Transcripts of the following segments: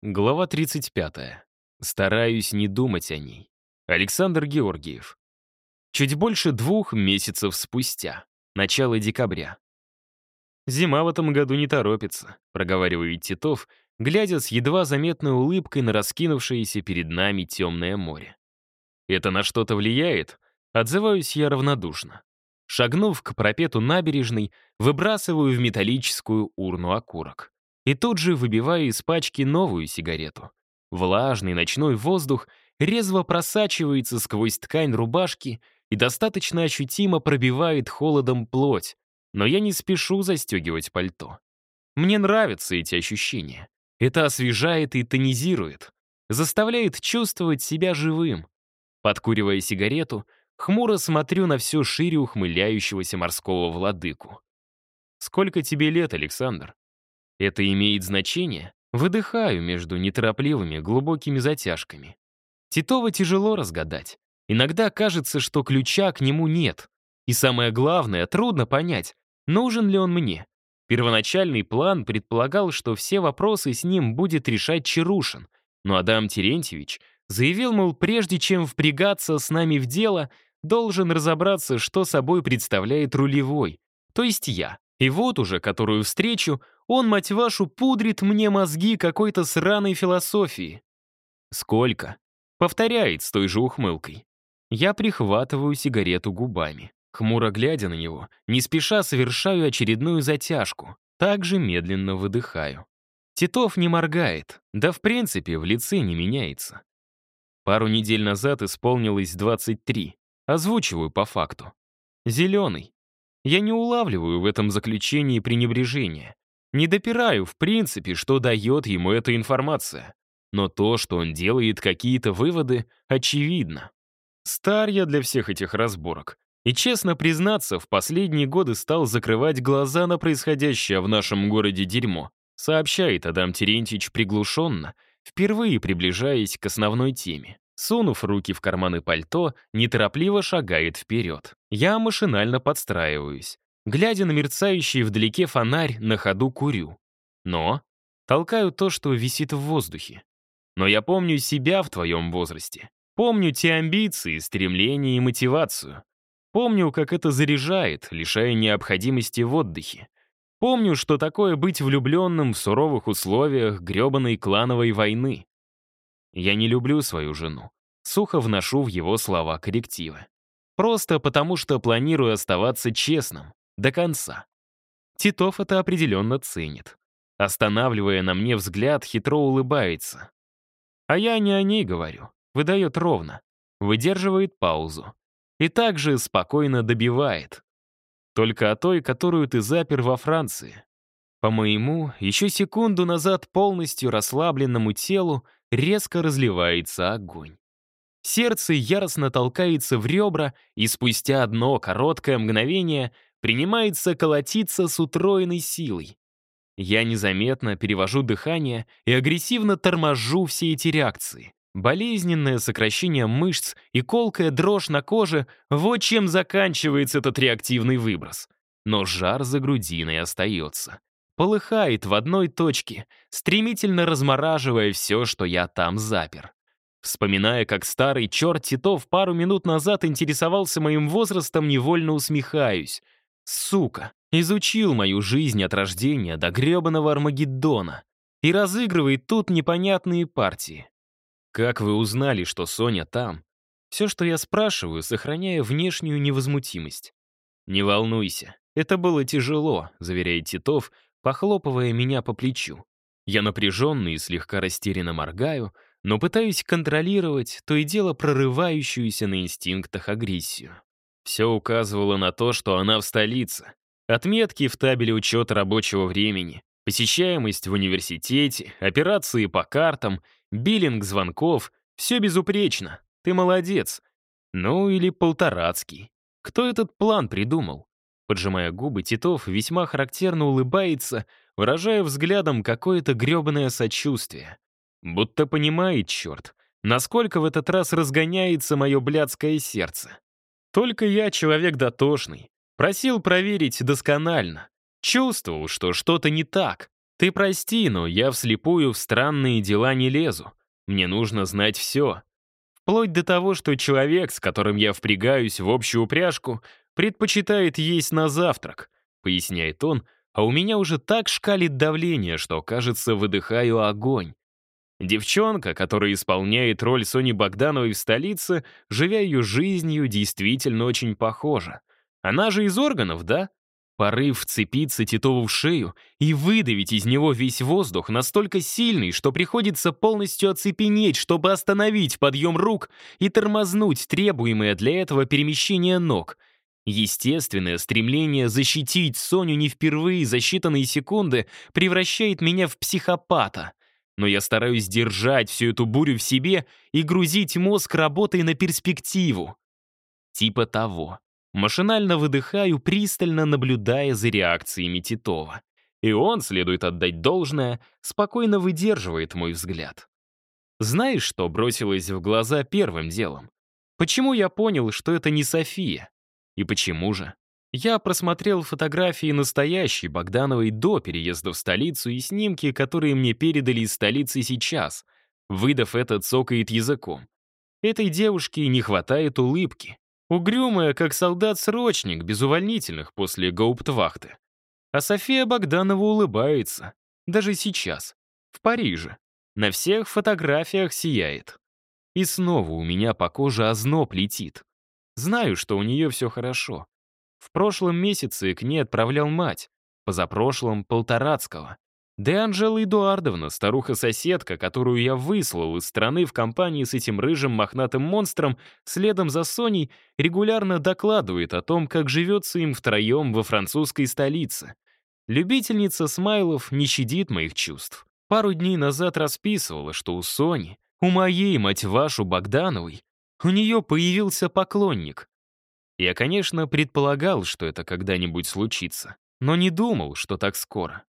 Глава 35. Стараюсь не думать о ней. Александр Георгиев. Чуть больше двух месяцев спустя. Начало декабря. «Зима в этом году не торопится», — проговаривает Титов, глядя с едва заметной улыбкой на раскинувшееся перед нами темное море. «Это на что-то влияет?» Отзываюсь я равнодушно. Шагнув к пропету набережной, выбрасываю в металлическую урну окурок и тут же выбиваю из пачки новую сигарету. Влажный ночной воздух резво просачивается сквозь ткань рубашки и достаточно ощутимо пробивает холодом плоть, но я не спешу застегивать пальто. Мне нравятся эти ощущения. Это освежает и тонизирует, заставляет чувствовать себя живым. Подкуривая сигарету, хмуро смотрю на все шире ухмыляющегося морского владыку. «Сколько тебе лет, Александр?» Это имеет значение? Выдыхаю между неторопливыми, глубокими затяжками. Титова тяжело разгадать. Иногда кажется, что ключа к нему нет. И самое главное, трудно понять, нужен ли он мне. Первоначальный план предполагал, что все вопросы с ним будет решать Чарушин, но Адам Терентьевич заявил, мол, прежде чем впрягаться с нами в дело, должен разобраться, что собой представляет рулевой, то есть я. И вот уже которую встречу он, мать вашу, пудрит мне мозги какой-то сраной философии. Сколько? Повторяет с той же ухмылкой. Я прихватываю сигарету губами. Хмуро глядя на него, не спеша совершаю очередную затяжку. Также медленно выдыхаю. Титов не моргает, да в принципе в лице не меняется. Пару недель назад исполнилось 23. Озвучиваю по факту. Зеленый. Я не улавливаю в этом заключении пренебрежения. Не допираю, в принципе, что дает ему эта информация. Но то, что он делает какие-то выводы, очевидно. Стар я для всех этих разборок. И, честно признаться, в последние годы стал закрывать глаза на происходящее в нашем городе дерьмо, сообщает Адам Терентьевич приглушенно, впервые приближаясь к основной теме. Сунув руки в карманы пальто, неторопливо шагает вперед. Я машинально подстраиваюсь. Глядя на мерцающий вдалеке фонарь, на ходу курю. Но толкаю то, что висит в воздухе. Но я помню себя в твоем возрасте. Помню те амбиции, стремления и мотивацию. Помню, как это заряжает, лишая необходимости в отдыхе. Помню, что такое быть влюбленным в суровых условиях гребаной клановой войны. Я не люблю свою жену. Сухо вношу в его слова коррективы. Просто потому, что планирую оставаться честным, до конца. Титов это определенно ценит. Останавливая на мне взгляд, хитро улыбается. А я не о ней говорю. Выдает ровно. Выдерживает паузу. И также спокойно добивает. Только о той, которую ты запер во Франции. По моему, еще секунду назад полностью расслабленному телу резко разливается огонь. Сердце яростно толкается в ребра, и спустя одно короткое мгновение — принимается колотиться с утроенной силой. Я незаметно перевожу дыхание и агрессивно торможу все эти реакции. Болезненное сокращение мышц и колкая дрожь на коже — вот чем заканчивается этот реактивный выброс. Но жар за грудиной остается. Полыхает в одной точке, стремительно размораживая все, что я там запер. Вспоминая, как старый черт Титов пару минут назад интересовался моим возрастом, невольно усмехаюсь — Сука, изучил мою жизнь от рождения до гребаного Армагеддона и разыгрывает тут непонятные партии. Как вы узнали, что Соня там? Все, что я спрашиваю, сохраняя внешнюю невозмутимость. Не волнуйся, это было тяжело, заверяет Титов, похлопывая меня по плечу. Я напряженный и слегка растерянно моргаю, но пытаюсь контролировать то и дело прорывающуюся на инстинктах агрессию. Все указывало на то, что она в столице. Отметки в табеле учета рабочего времени, посещаемость в университете, операции по картам, биллинг звонков — все безупречно. Ты молодец. Ну или полторацкий. Кто этот план придумал? Поджимая губы, Титов весьма характерно улыбается, выражая взглядом какое-то гребаное сочувствие. Будто понимает, черт, насколько в этот раз разгоняется мое блядское сердце. Только я человек дотошный. Просил проверить досконально. Чувствовал, что что-то не так. Ты прости, но я вслепую в странные дела не лезу. Мне нужно знать все. Вплоть до того, что человек, с которым я впрягаюсь в общую упряжку, предпочитает есть на завтрак, поясняет он, а у меня уже так шкалит давление, что, кажется, выдыхаю огонь. Девчонка, которая исполняет роль Сони Богдановой в столице, живя ее жизнью, действительно очень похожа. Она же из органов, да? Порыв вцепиться Титову в шею и выдавить из него весь воздух настолько сильный, что приходится полностью оцепенеть, чтобы остановить подъем рук и тормознуть требуемое для этого перемещение ног. Естественное стремление защитить Соню не впервые за считанные секунды превращает меня в психопата. Но я стараюсь держать всю эту бурю в себе и грузить мозг работой на перспективу. Типа того. Машинально выдыхаю, пристально наблюдая за реакциями Титова. И он, следует отдать должное, спокойно выдерживает мой взгляд. Знаешь, что бросилось в глаза первым делом? Почему я понял, что это не София? И почему же? Я просмотрел фотографии настоящей Богдановой до переезда в столицу и снимки, которые мне передали из столицы сейчас. Выдав это, цокает языком. Этой девушке не хватает улыбки. Угрюмая, как солдат-срочник, без увольнительных после гауптвахты. А София Богданова улыбается. Даже сейчас. В Париже. На всех фотографиях сияет. И снова у меня по коже озноб летит. Знаю, что у нее все хорошо. В прошлом месяце к ней отправлял мать, позапрошлом — Полторацкого. Да и Анжела Эдуардовна, старуха-соседка, которую я выслал из страны в компании с этим рыжим мохнатым монстром, следом за Соней, регулярно докладывает о том, как живется им втроем во французской столице. Любительница смайлов не щадит моих чувств. Пару дней назад расписывала, что у Сони, у моей, мать вашу, Богдановой, у нее появился поклонник. Я, конечно, предполагал, что это когда-нибудь случится, но не думал, что так скоро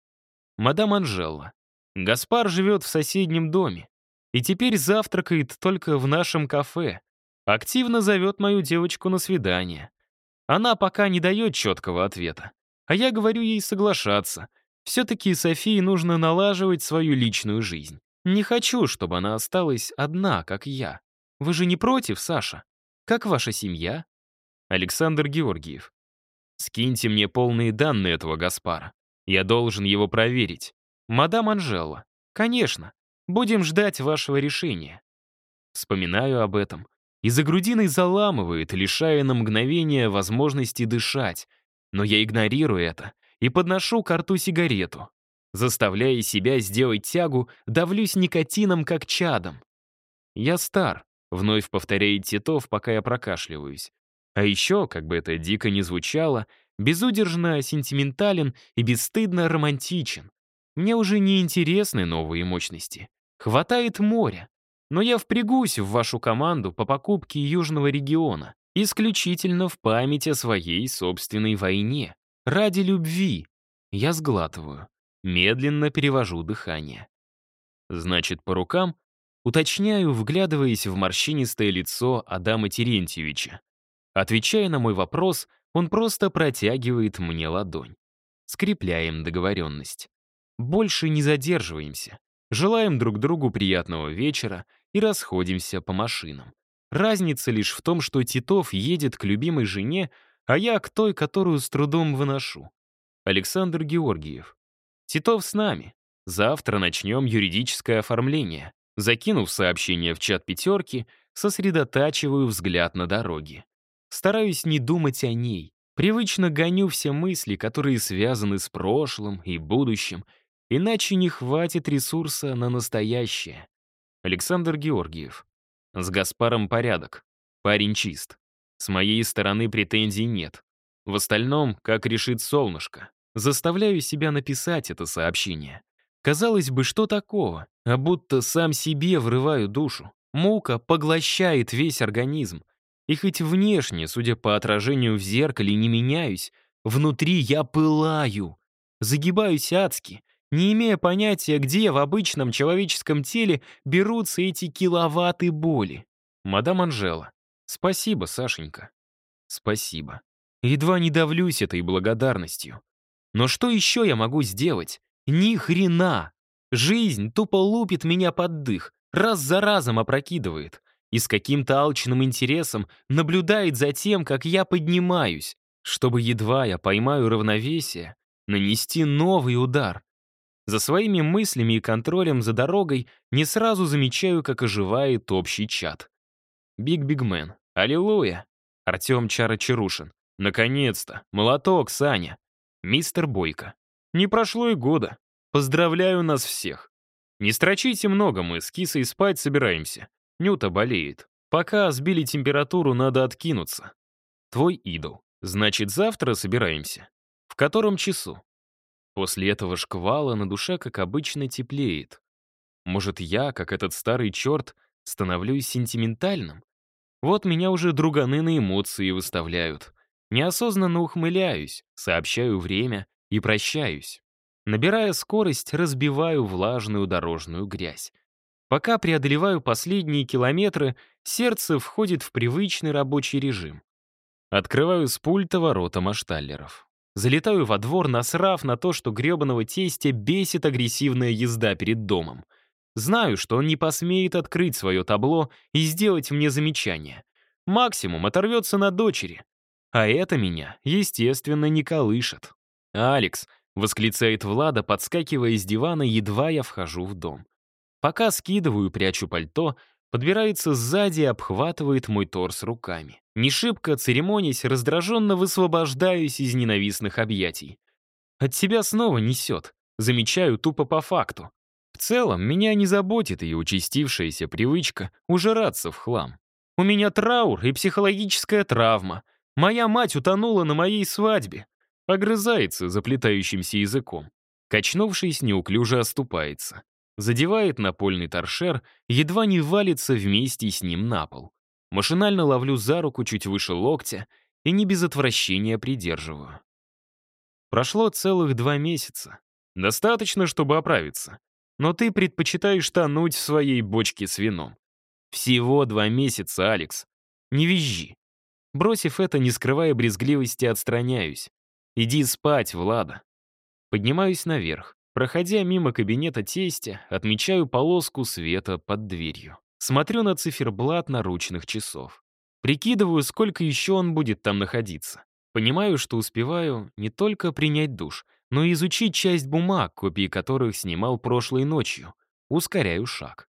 мадам Анжела. Гаспар живет в соседнем доме и теперь завтракает только в нашем кафе. Активно зовет мою девочку на свидание. Она пока не дает четкого ответа, а я говорю ей соглашаться. Все-таки Софии нужно налаживать свою личную жизнь. Не хочу, чтобы она осталась одна, как я. Вы же не против, Саша? Как ваша семья? Александр Георгиев. Скиньте мне полные данные этого Гаспара. Я должен его проверить. Мадам Анжела. Конечно. Будем ждать вашего решения. Вспоминаю об этом. И за грудиной заламывает, лишая на мгновение возможности дышать. Но я игнорирую это и подношу к рту сигарету. Заставляя себя сделать тягу, давлюсь никотином, как чадом. Я стар, вновь повторяет Титов, пока я прокашливаюсь. А еще, как бы это дико не звучало, безудержно сентиментален и бесстыдно романтичен. Мне уже не интересны новые мощности. Хватает моря. Но я впрягусь в вашу команду по покупке Южного региона исключительно в память о своей собственной войне. Ради любви. Я сглатываю. Медленно перевожу дыхание. Значит, по рукам? Уточняю, вглядываясь в морщинистое лицо Адама Терентьевича. Отвечая на мой вопрос, он просто протягивает мне ладонь. Скрепляем договоренность. Больше не задерживаемся. Желаем друг другу приятного вечера и расходимся по машинам. Разница лишь в том, что Титов едет к любимой жене, а я к той, которую с трудом выношу. Александр Георгиев. Титов с нами. Завтра начнем юридическое оформление. Закинув сообщение в чат пятерки, сосредотачиваю взгляд на дороге. Стараюсь не думать о ней. Привычно гоню все мысли, которые связаны с прошлым и будущим, иначе не хватит ресурса на настоящее. Александр Георгиев. С Гаспаром порядок. Парень чист. С моей стороны претензий нет. В остальном, как решит солнышко. Заставляю себя написать это сообщение. Казалось бы, что такого? А будто сам себе врываю душу. Мука поглощает весь организм. И хоть внешне, судя по отражению в зеркале, не меняюсь, внутри я пылаю. Загибаюсь адски, не имея понятия, где в обычном человеческом теле берутся эти киловатты боли. Мадам Анжела. Спасибо, Сашенька. Спасибо. Едва не давлюсь этой благодарностью. Но что еще я могу сделать? Ни хрена! Жизнь тупо лупит меня под дых, раз за разом опрокидывает и с каким-то алчным интересом наблюдает за тем, как я поднимаюсь, чтобы едва я поймаю равновесие, нанести новый удар. За своими мыслями и контролем за дорогой не сразу замечаю, как оживает общий чат. Биг-бигмен. Аллилуйя. Артем Чарочарушин. Наконец-то. Молоток, Саня. Мистер Бойко. Не прошло и года. Поздравляю нас всех. Не строчите много, мы с кисой спать собираемся. Нюта болеет. Пока сбили температуру, надо откинуться. Твой идол. Значит, завтра собираемся. В котором часу? После этого шквала на душе, как обычно, теплеет. Может, я, как этот старый черт, становлюсь сентиментальным? Вот меня уже друганы на эмоции выставляют. Неосознанно ухмыляюсь, сообщаю время и прощаюсь. Набирая скорость, разбиваю влажную дорожную грязь. Пока преодолеваю последние километры, сердце входит в привычный рабочий режим. Открываю с пульта ворота машталлеров. Залетаю во двор, насрав на то, что гребаного тестя бесит агрессивная езда перед домом. Знаю, что он не посмеет открыть свое табло и сделать мне замечание. Максимум оторвется на дочери. А это меня, естественно, не колышет. «Алекс», — восклицает Влада, подскакивая с дивана, едва я вхожу в дом. Пока скидываю, прячу пальто, подбирается сзади и обхватывает мой торс руками. Не шибко, церемонясь, раздраженно высвобождаюсь из ненавистных объятий. От себя снова несет. Замечаю тупо по факту. В целом, меня не заботит ее участившаяся привычка ужираться в хлам. У меня траур и психологическая травма. Моя мать утонула на моей свадьбе. Огрызается заплетающимся языком. Качнувшись, неуклюже оступается задевает напольный торшер, едва не валится вместе с ним на пол. Машинально ловлю за руку чуть выше локтя и не без отвращения придерживаю. Прошло целых два месяца. Достаточно, чтобы оправиться. Но ты предпочитаешь тонуть в своей бочке с вином. Всего два месяца, Алекс. Не визжи. Бросив это, не скрывая брезгливости, отстраняюсь. Иди спать, Влада. Поднимаюсь наверх. Проходя мимо кабинета тестя, отмечаю полоску света под дверью. Смотрю на циферблат наручных часов. Прикидываю, сколько еще он будет там находиться. Понимаю, что успеваю не только принять душ, но и изучить часть бумаг, копии которых снимал прошлой ночью. Ускоряю шаг.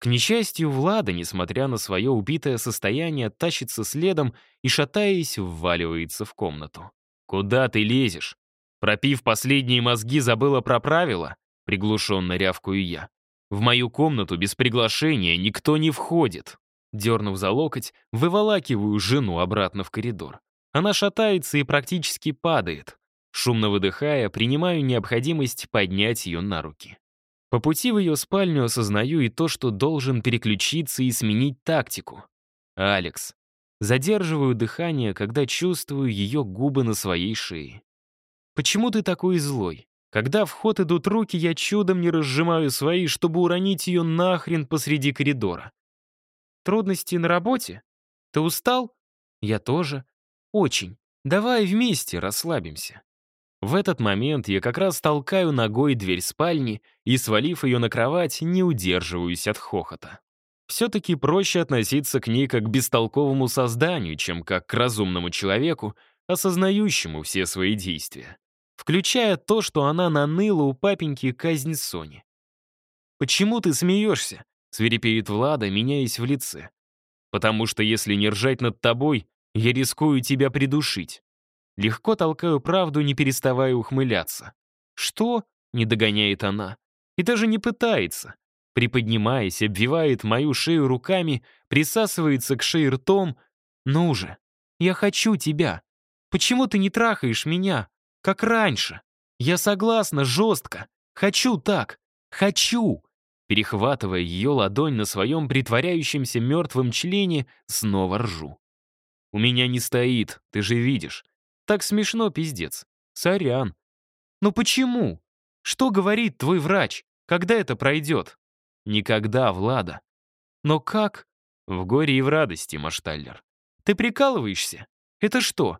К несчастью, Влада, несмотря на свое убитое состояние, тащится следом и, шатаясь, вваливается в комнату. «Куда ты лезешь?» Пропив последние мозги, забыла про правила? Приглушенно рявкую я. В мою комнату без приглашения никто не входит. Дернув за локоть, выволакиваю жену обратно в коридор. Она шатается и практически падает. Шумно выдыхая, принимаю необходимость поднять ее на руки. По пути в ее спальню осознаю и то, что должен переключиться и сменить тактику. Алекс. Задерживаю дыхание, когда чувствую ее губы на своей шее. Почему ты такой злой? Когда в ход идут руки, я чудом не разжимаю свои, чтобы уронить ее нахрен посреди коридора. Трудности на работе? Ты устал? Я тоже. Очень. Давай вместе расслабимся. В этот момент я как раз толкаю ногой дверь спальни и, свалив ее на кровать, не удерживаюсь от хохота. Все-таки проще относиться к ней как к бестолковому созданию, чем как к разумному человеку, осознающему все свои действия включая то, что она наныла у папеньки казнь Сони. «Почему ты смеешься?» — свирепеет Влада, меняясь в лице. «Потому что если не ржать над тобой, я рискую тебя придушить». Легко толкаю правду, не переставая ухмыляться. «Что?» — не догоняет она. И даже не пытается. Приподнимаясь, обвивает мою шею руками, присасывается к шее ртом. «Ну же, я хочу тебя. Почему ты не трахаешь меня? Как раньше. Я согласна, жестко. Хочу так. Хочу. Перехватывая ее ладонь на своем притворяющемся мертвом члене, снова ржу. У меня не стоит, ты же видишь. Так смешно, пиздец. Сорян. Но почему? Что говорит твой врач? Когда это пройдет? Никогда, Влада. Но как? В горе и в радости, Машталлер. Ты прикалываешься? Это что,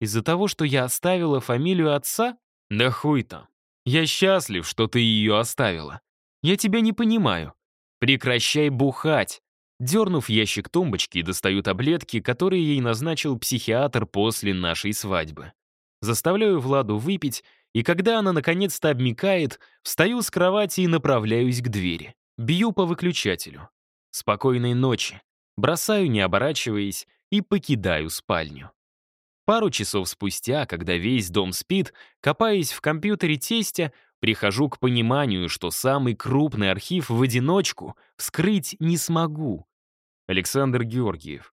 из-за того, что я оставила фамилию отца? Да хуй там. Я счастлив, что ты ее оставила. Я тебя не понимаю. Прекращай бухать. Дернув ящик тумбочки, достаю таблетки, которые ей назначил психиатр после нашей свадьбы. Заставляю Владу выпить, и когда она наконец-то обмикает, встаю с кровати и направляюсь к двери. Бью по выключателю. Спокойной ночи. Бросаю, не оборачиваясь, и покидаю спальню. Пару часов спустя, когда весь дом спит, копаясь в компьютере тестя, прихожу к пониманию, что самый крупный архив в одиночку вскрыть не смогу. Александр Георгиев.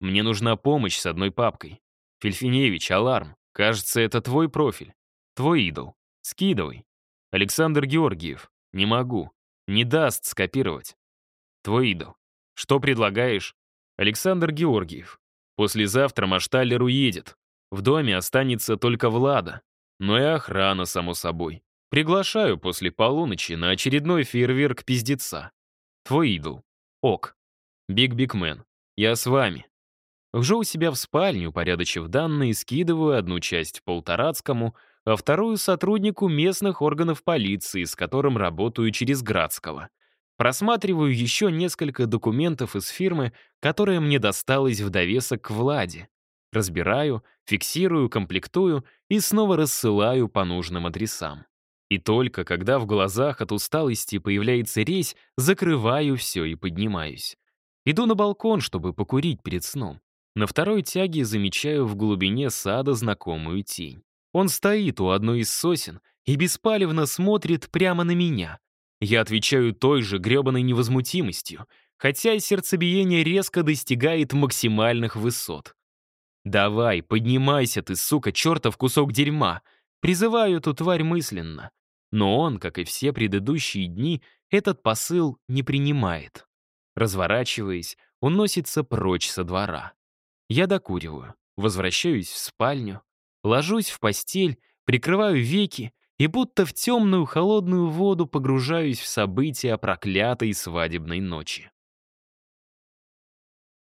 Мне нужна помощь с одной папкой. Фельфиневич, аларм. Кажется, это твой профиль. Твой идол. Скидывай. Александр Георгиев. Не могу. Не даст скопировать. Твой идол. Что предлагаешь? Александр Георгиев. Послезавтра Машталлер уедет. В доме останется только Влада. Но и охрана, само собой. Приглашаю после полуночи на очередной фейерверк пиздеца. Твой идол. Ок. Биг Биг Мэн. Я с вами. Вжу у себя в спальню, упорядочив данные, скидываю одну часть Полторацкому, а вторую — сотруднику местных органов полиции, с которым работаю через Градского. Просматриваю еще несколько документов из фирмы, которая мне досталась в довесок к Владе. Разбираю, фиксирую, комплектую и снова рассылаю по нужным адресам. И только когда в глазах от усталости появляется резь, закрываю все и поднимаюсь. Иду на балкон, чтобы покурить перед сном. На второй тяге замечаю в глубине сада знакомую тень. Он стоит у одной из сосен и беспалевно смотрит прямо на меня. Я отвечаю той же гребаной невозмутимостью, хотя и сердцебиение резко достигает максимальных высот. «Давай, поднимайся ты, сука, чертов кусок дерьма!» Призываю эту тварь мысленно. Но он, как и все предыдущие дни, этот посыл не принимает. Разворачиваясь, он носится прочь со двора. Я докуриваю, возвращаюсь в спальню, ложусь в постель, прикрываю веки и будто в темную холодную воду погружаюсь в события проклятой свадебной ночи.